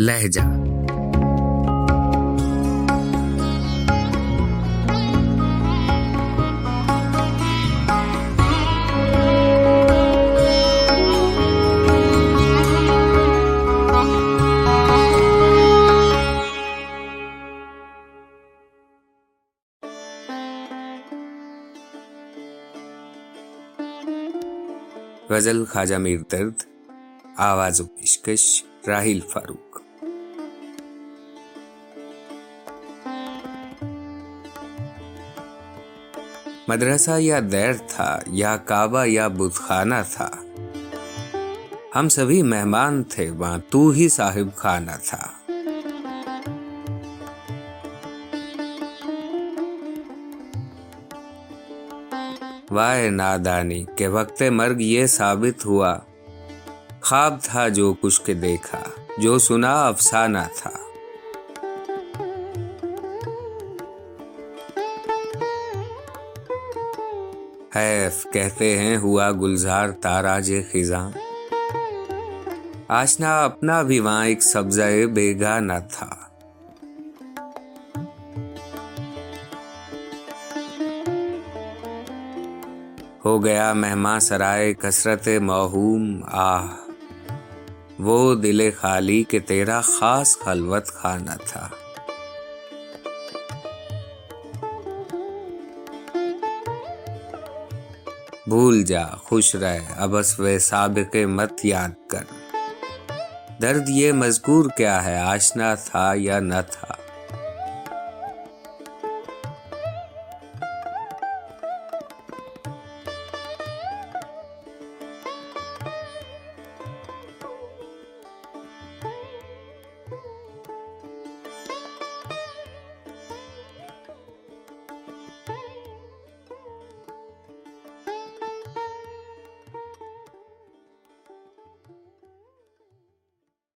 لہجہ۔ غزل خواجہ میر درد آواز و پیشکش راہیل فاروق۔ مدرسہ یا دیر تھا یا کعبہ یا بت خانہ تھا۔ ہم سبھی مہمان تھے، وہاں تو ہی صاحب خانہ تھا۔ وائے نادانی کہ وقت مرگ یہ ثابت ہوا، خواب تھا جو کچھ کے دیکھا، جو سنا افسانہ تھا۔ حیف کہتے ہیں، ہوا گلزار تاراج خزاں۔ آشنا اپنا بھی وہاں ایک سبزہ بیگا نہ تھا۔ ہو گیا مہماں سرائے کثرت موہوم، آہ، وہ دل خالی کہ تیرا خاص خلوت خانہ تھا۔ بھول جا، خوش رہ ابس وے سابق مت یاد کر۔ درد یہ مذکور کیا ہے، آشنا تھا یا نہ تھا؟